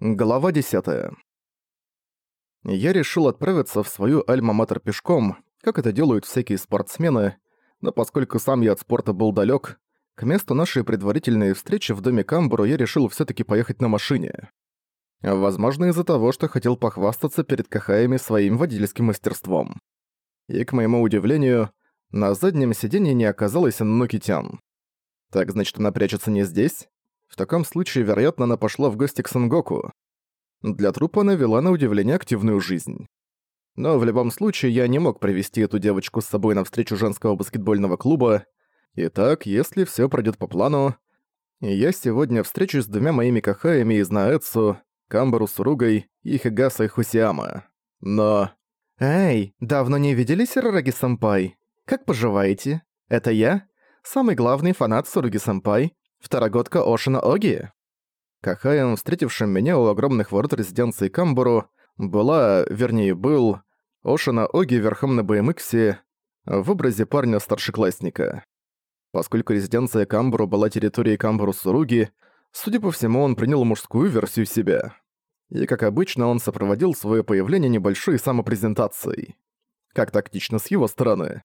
Глава 10. Я решил отправиться в свою альма-матер пешком, как это делают всякие спортсмены, но поскольку сам я от спорта был далек, к месту нашей предварительной встречи в доме Камбуру я решил все таки поехать на машине. Возможно, из-за того, что хотел похвастаться перед Кахаями своим водительским мастерством. И, к моему удивлению, на заднем сиденье не оказалось Нокитян. Так значит, она прячется не здесь? Таком случае, вероятно, она пошла в гости к Сангоку. Для трупа она вела на удивление активную жизнь. Но в любом случае я не мог привести эту девочку с собой на встречу женского баскетбольного клуба. Итак, если все пройдет по плану, я сегодня встречусь с двумя моими кахаями из Наэцу, Камбару Суругой и Хигасой Хусиама. Но... «Эй, давно не виделись, Рараги-сэмпай? Как поживаете? Это я, самый главный фанат Суруги-сэмпай, Второгодка Ошина Оги? Кахаем, встретившим меня у огромных ворот резиденции Камбуру, была, вернее был, Ошина Оги верхом на БМХе в образе парня-старшеклассника. Поскольку резиденция Камбуру была территорией Камбуру-Суруги, судя по всему, он принял мужскую версию себя. И, как обычно, он сопроводил свое появление небольшой самопрезентацией. Как тактично с его стороны.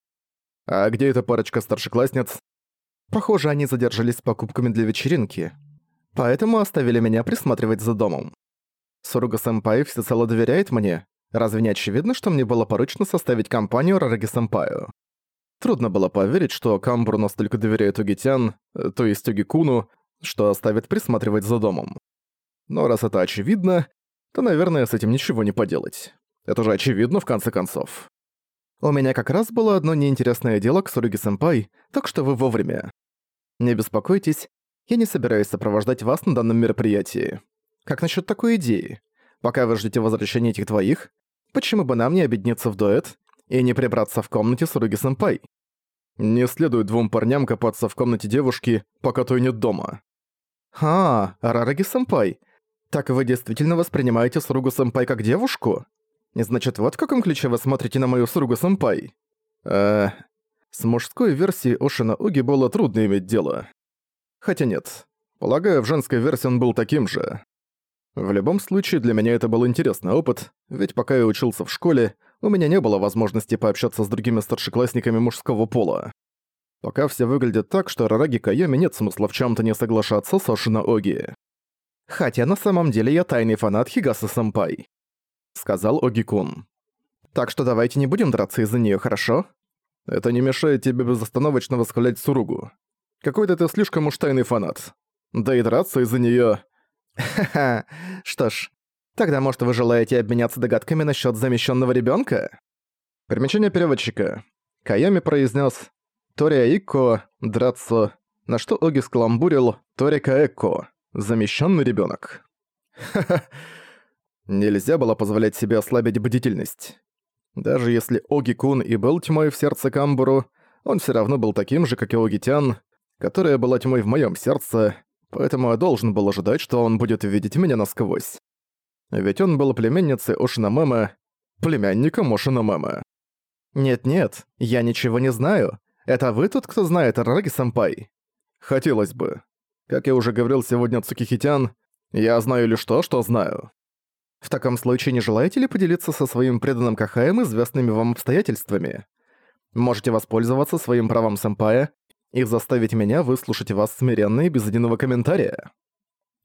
А где эта парочка старшеклассниц? Похоже, они задержались с покупками для вечеринки. Поэтому оставили меня присматривать за домом. Суруга-сэмпай всецело доверяет мне. Разве не очевидно, что мне было поручено составить компанию Рараги-сэмпаю? Трудно было поверить, что Камбру настолько доверяет Угитян, э, то есть Угикуну, что оставит присматривать за домом. Но раз это очевидно, то, наверное, с этим ничего не поделать. Это же очевидно, в конце концов. У меня как раз было одно неинтересное дело к Суруги-сэмпай, так что вы вовремя. Не беспокойтесь, я не собираюсь сопровождать вас на данном мероприятии. Как насчет такой идеи? Пока вы ждете возвращения этих двоих, почему бы нам не объединиться в дуэт и не прибраться в комнате Суруги-сэмпай? Не следует двум парням копаться в комнате девушки, пока той нет дома. А, Рараги-сэмпай, так вы действительно воспринимаете Суругу-сэмпай как девушку? Значит, вот в каком ключе вы смотрите на мою Суругу-сэмпай? Э, с мужской версией Ошина Уги было трудно иметь дело. Хотя нет. Полагаю, в женской версии он был таким же. В любом случае, для меня это был интересный опыт, ведь пока я учился в школе, у меня не было возможности пообщаться с другими старшеклассниками мужского пола. Пока все выглядит так, что Рараги Кайоми нет смысла в чем то не соглашаться с Ошина Оги. Хотя на самом деле я тайный фанат Хигаса-сэмпай. Сказал Оги-кун. Так что давайте не будем драться из-за нее, хорошо? Это не мешает тебе безостановочно восхвалять Суругу. Какой-то ты слишком уж тайный фанат. Да и драться из-за неё... Ха-ха, что ж, тогда может вы желаете обменяться догадками насчёт замещенного ребёнка? Примечание переводчика. Кайоми произнес «Тория драться», на что Оги скаламбурил «Торика Экко, замещенный ребёнок». Ха-ха, нельзя было позволять себе ослабить бдительность. Даже если Оги-кун и был тьмой в сердце Камбуру, он все равно был таким же, как и Оги-тян, которая была тьмой в моем сердце, поэтому я должен был ожидать, что он будет видеть меня насквозь. Ведь он был племенницей Ошинамэма, племянником Ошинамэма. «Нет-нет, я ничего не знаю. Это вы тот, кто знает Раги-сэмпай?» «Хотелось бы. Как я уже говорил сегодня Цукихитян, я знаю лишь то, что знаю». В таком случае не желаете ли поделиться со своим преданным Кахаем известными вам обстоятельствами? Можете воспользоваться своим правом сэмпая и заставить меня выслушать вас смиренно и без единого комментария.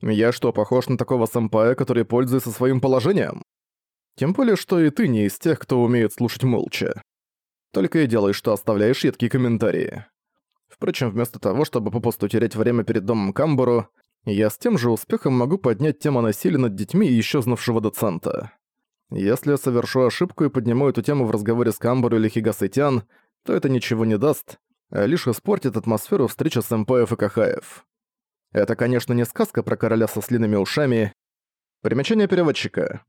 Я что, похож на такого сэмпая, который пользуется своим положением? Тем более, что и ты не из тех, кто умеет слушать молча. Только и делай, что оставляешь едкие комментарии. Впрочем, вместо того, чтобы попусту терять время перед домом Камбуру, я с тем же успехом могу поднять тему насилия над детьми и исчезнувшего доцента. Если я совершу ошибку и подниму эту тему в разговоре с Камбару или Хигасайтян, то это ничего не даст, а лишь испортит атмосферу встречи сэмпаев и кахаев. Это, конечно, не сказка про короля со слиными ушами. Примечание переводчика.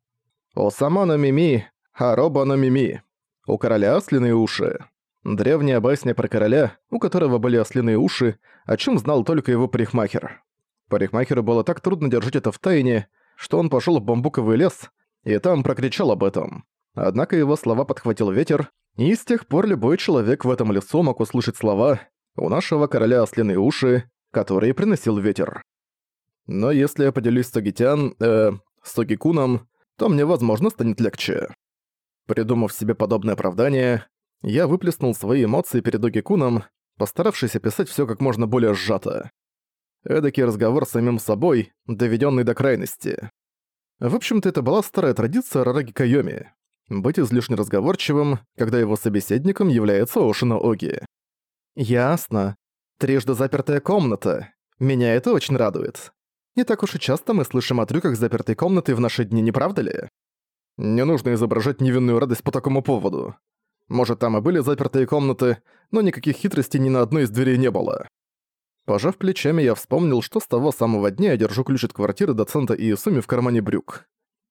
«Осамано мими, харобано мими». У короля ослиные уши. Древняя басня про короля, у которого были ослиные уши, о чем знал только его парикмахер. Парикмахеру было так трудно держать это в тайне, что он пошел в бамбуковый лес и там прокричал об этом. Однако его слова подхватил ветер, и с тех пор любой человек в этом лесу мог услышать слова «У нашего короля ослиные уши», которые приносил ветер. Но если я поделюсь с Агитян, э, с Огикуном, то мне, возможно, станет легче. Придумав себе подобное оправдание, я выплеснул свои эмоции перед Огикуном, постаравшись описать все как можно более сжато. Эдакий разговор с самим собой, доведенный до крайности. В общем-то, это была старая традиция Рараги Кайоми — быть излишне разговорчивым, когда его собеседником является Ошина Оги. «Ясно. Трижды запертая комната. Меня это очень радует. Не так уж и часто мы слышим о трюках запертой комнаты в наши дни, не правда ли? Не нужно изображать невинную радость по такому поводу. Может, там и были запертые комнаты, но никаких хитростей ни на одной из дверей не было. Пожав плечами, я вспомнил, что с того самого дня я держу ключ от квартиры доцента Иесуми в кармане брюк.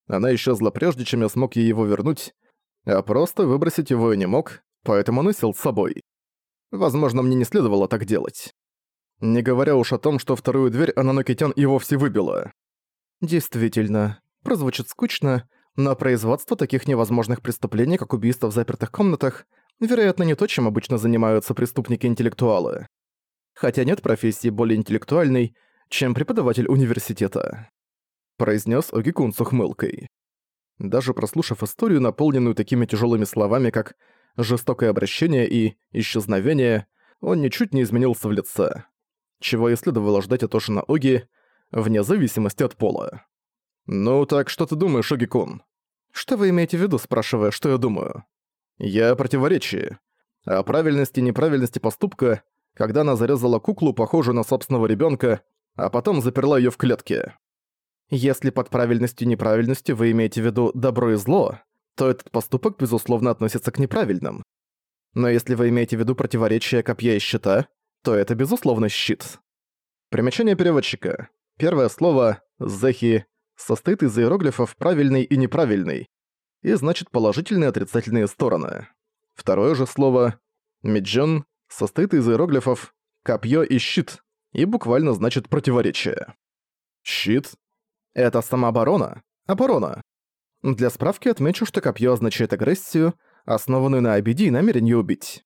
Она исчезла прежде, чем я смог ей его вернуть, а просто выбросить его я не мог, поэтому носил с собой. Возможно, мне не следовало так делать. Не говоря уж о том, что вторую дверь она на Китян и вовсе выбила. Действительно, прозвучит скучно, но производство таких невозможных преступлений, как убийство в запертых комнатах, вероятно, не то, чем обычно занимаются преступники-интеллектуалы. Хотя нет профессии более интеллектуальной, чем преподаватель университета. Произнес Огикун с ухмылкой. Даже прослушав историю, наполненную такими тяжелыми словами, как «жестокое обращение» и «исчезновение», он ничуть не изменился в лице чего и следовало ждать от Ошина Оги, вне зависимости от пола. «Ну так что ты думаешь, Оги-кун?» «Что вы имеете в виду, спрашивая, что я думаю?» «Я о противоречии. О правильности и неправильности поступка, когда она зарезала куклу, похожую на собственного ребенка, а потом заперла ее в клетке. Если под правильностью и неправильностью вы имеете в виду добро и зло, то этот поступок, безусловно, относится к неправильным. Но если вы имеете в виду противоречие копья и щита, то это, безусловно, щит. Примечание переводчика. Первое слово «зехи» состоит из иероглифов «правильный» и «неправильный» и значит положительные и отрицательные стороны. Второе же слово «миджон» состоит из иероглифов «копье» и «щит» и буквально значит «противоречие». Щит — это самооборона, оборона. Для справки отмечу, что копье означает агрессию, основанную на обиде и намерении убить.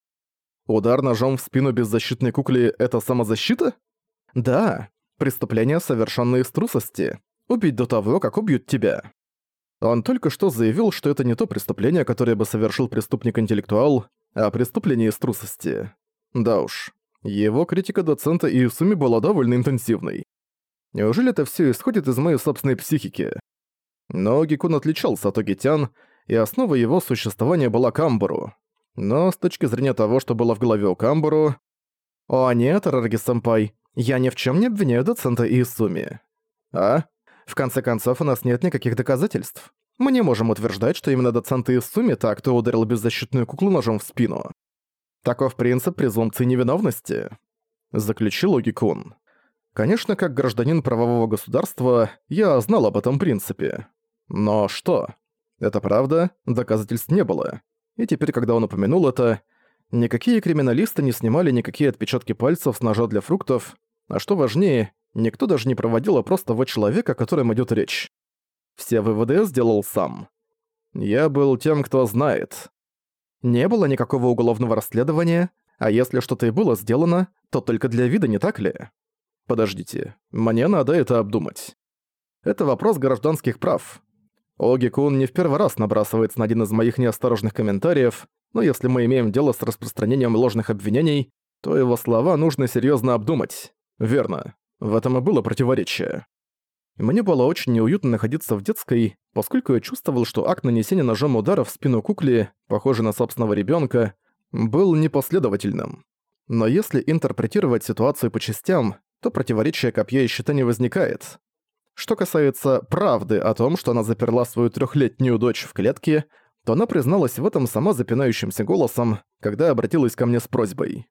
Удар ножом в спину беззащитной кукле — это самозащита? Да, преступление, совершенное из трусости. Убить до того, как убьют тебя. Он только что заявил, что это не то преступление, которое бы совершил преступник-интеллектуал, а преступление из трусости. Да уж, его критика доцента Иисуми была довольно интенсивной. Неужели это все исходит из моей собственной психики? Но Гикун отличался от Огитян, и основа его существования была Камбару. Но с точки зрения того, что было в голове у Камбуру... «О нет, Рараги-сэмпай, я ни в чем не обвиняю доцента Иисуми». «А? В конце концов, у нас нет никаких доказательств. Мы не можем утверждать, что именно доцент Иисуми так, кто ударил беззащитную куклу ножом в спину. Таков принцип презумпции невиновности», — заключил Логикун. Конечно, как гражданин правового государства, я знал об этом принципе. Но что? Это правда, доказательств не было. И теперь, когда он упомянул это, никакие криминалисты не снимали никакие отпечатки пальцев с ножа для фруктов, а что важнее, никто даже не проводил опрос того человека, о котором идёт речь. Все выводы я сделал сам. Я был тем, кто знает. Не было никакого уголовного расследования, а если что-то и было сделано, то только для вида, не так ли? Подождите, мне надо это обдумать. Это вопрос гражданских прав. Оги-кун не в первый раз набрасывается на один из моих неосторожных комментариев, но если мы имеем дело с распространением ложных обвинений, то его слова нужно серьезно обдумать. Верно. В этом и было противоречие. Мне было очень неуютно находиться в детской, поскольку я чувствовал, что акт нанесения ножом удара в спину кукле, похожий на собственного ребенка, был непоследовательным. Но если интерпретировать ситуацию по частям, то противоречия копья и щита не возникает. Что касается правды о том, что она заперла свою трехлетнюю дочь в клетке, то она призналась в этом сама запинающимся голосом, когда обратилась ко мне с просьбой.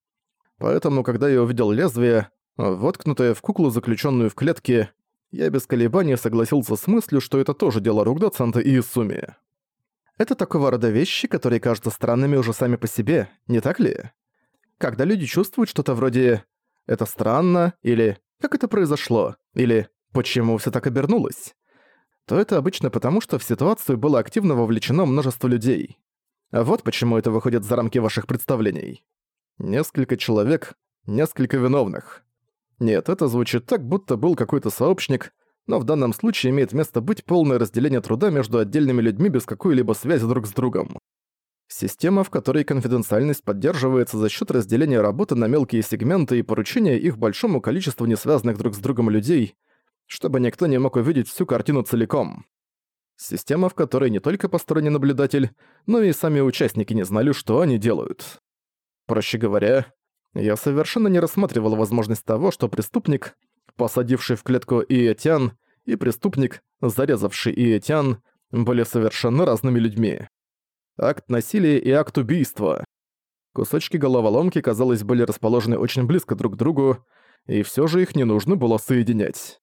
Поэтому, когда я увидел лезвие, воткнутое в куклу, заключенную в клетке, я без колебаний согласился с мыслью, что это тоже дело рук доцента Иисуми. Это такого рода вещи, которые кажутся странными уже сами по себе, не так ли? Когда люди чувствуют что-то вроде «это странно» или «как это произошло» или Почему все так обернулось? То это обычно потому, что в ситуацию было активно вовлечено множество людей. А вот почему это выходит за рамки ваших представлений. Несколько человек, несколько виновных. Нет, это звучит так, будто был какой-то сообщник, но в данном случае имеет место быть полное разделение труда между отдельными людьми без какой-либо связи друг с другом. Система, в которой конфиденциальность поддерживается за счет разделения работы на мелкие сегменты и поручения их большому количеству несвязанных друг с другом людей, чтобы никто не мог увидеть всю картину целиком. Система, в которой не только посторонний наблюдатель, но и сами участники не знали, что они делают. Проще говоря, я совершенно не рассматривал возможность того, что преступник, посадивший в клетку Иэтян, и преступник, зарезавший Иэтян, были совершенно разными людьми акт насилия и акт убийства. Кусочки головоломки, казалось, были расположены очень близко друг к другу, и все же их не нужно было соединять.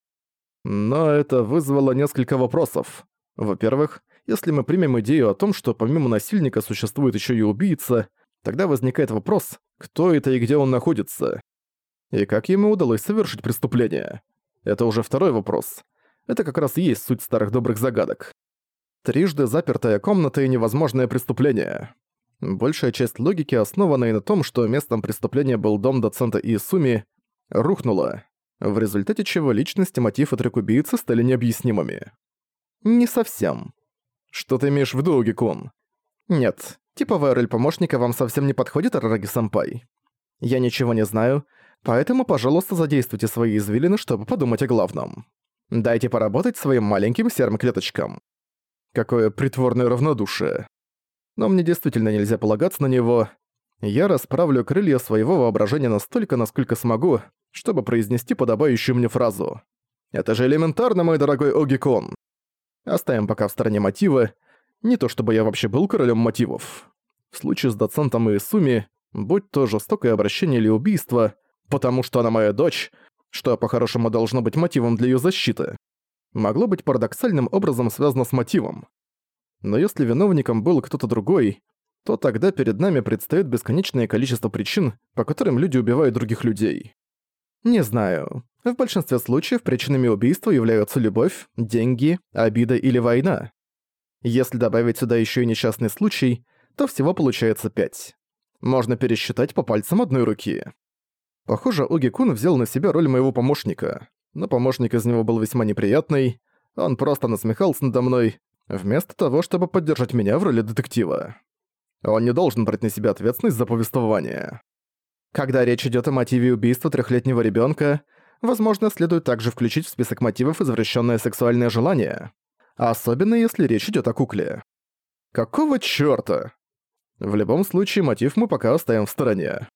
Но это вызвало несколько вопросов. Во-первых, если мы примем идею о том, что помимо насильника существует еще и убийца, тогда возникает вопрос, кто это и где он находится. И как ему удалось совершить преступление? Это уже второй вопрос. Это как раз и есть суть старых добрых загадок. Трижды запертая комната и невозможное преступление. Большая часть логики, основанной на том, что местом преступления был дом доцента Иисуми, рухнула, в результате чего личность и мотив и убийцы стали необъяснимыми. Не совсем. Что ты имеешь в виду, Огикун? Нет, типовая роль помощника вам совсем не подходит, Арараги-сэмпай. Я ничего не знаю, поэтому, пожалуйста, задействуйте свои извилины, чтобы подумать о главном. Дайте поработать своим маленьким серым клеточкам. Какое притворное равнодушие. Но мне действительно нельзя полагаться на него. Я расправлю крылья своего воображения настолько, насколько смогу, чтобы произнести подобающую мне фразу. «Это же элементарно, мой дорогой Огикон!» Оставим пока в стороне мотивы. Не то чтобы я вообще был королем мотивов. В случае с доцентом и будь то жестокое обращение или убийство, потому что она моя дочь, что по-хорошему должно быть мотивом для ее защиты могло быть парадоксальным образом связано с мотивом. Но если виновником был кто-то другой, то тогда перед нами предстоит бесконечное количество причин, по которым люди убивают других людей. Не знаю. В большинстве случаев причинами убийства являются любовь, деньги, обида или война. Если добавить сюда еще и несчастный случай, то всего получается пять. Можно пересчитать по пальцам одной руки. Похоже, Оги Кун взял на себя роль моего помощника но помощник из него был весьма неприятный, он просто насмехался надо мной, вместо того, чтобы поддержать меня в роли детектива. Он не должен брать на себя ответственность за повествование. Когда речь идет о мотиве убийства трехлетнего ребенка, возможно, следует также включить в список мотивов извращенное сексуальное желание, особенно если речь идет о кукле. Какого чёрта? В любом случае, мотив мы пока оставим в стороне.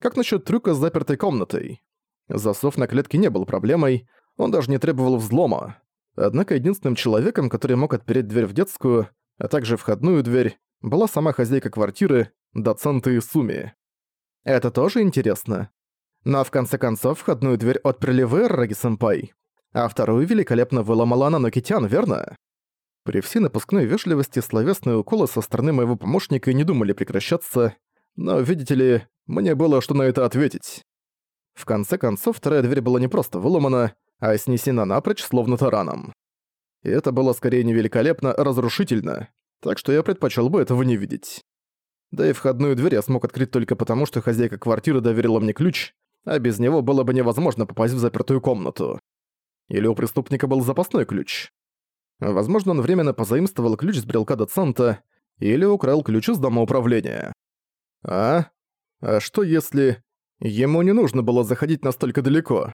Как насчет трюка с запертой комнатой? Засов на клетке не был проблемой, он даже не требовал взлома. Однако единственным человеком, который мог отпереть дверь в детскую, а также входную дверь, была сама хозяйка квартиры, доцент Суми. Это тоже интересно. Но в конце концов входную дверь отперли вы, Раги-сэмпай, а вторую великолепно выломала Нанокитян, верно? При всей напускной вежливости словесные уколы со стороны моего помощника не думали прекращаться, но, видите ли, мне было что на это ответить. В конце концов, вторая дверь была не просто выломана, а снесена напрочь, словно тараном. И это было скорее не великолепно, а разрушительно, так что я предпочел бы этого не видеть. Да и входную дверь я смог открыть только потому, что хозяйка квартиры доверила мне ключ, а без него было бы невозможно попасть в запертую комнату. Или у преступника был запасной ключ. Возможно, он временно позаимствовал ключ с брелка доцента или украл ключ из дома управления. А? А что если... Ему не нужно было заходить настолько далеко.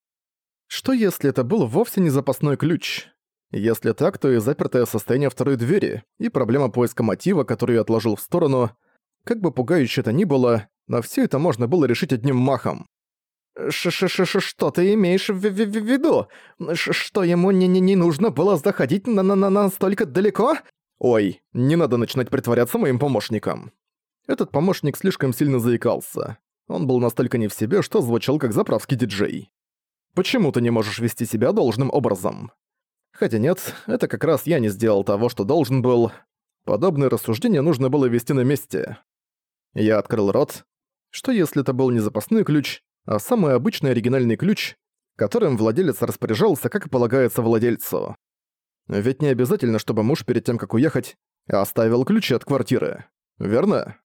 Что если это был вовсе не запасной ключ? Если так, то и запертое состояние второй двери, и проблема поиска мотива, которую я отложил в сторону, как бы пугающе это ни было, но все это можно было решить одним махом. Ш-ш-ш-ш, что ты имеешь в, в, в виду? Ш что ему не, не, не нужно было заходить на, на, на настолько далеко? Ой, не надо начинать притворяться моим помощником. Этот помощник слишком сильно заикался. Он был настолько не в себе, что звучал как заправский диджей. «Почему ты не можешь вести себя должным образом?» Хотя нет, это как раз я не сделал того, что должен был. Подобные рассуждения нужно было вести на месте. Я открыл рот. Что если это был не запасной ключ, а самый обычный оригинальный ключ, которым владелец распоряжался, как и полагается владельцу? Ведь не обязательно, чтобы муж перед тем, как уехать, оставил ключи от квартиры. Верно?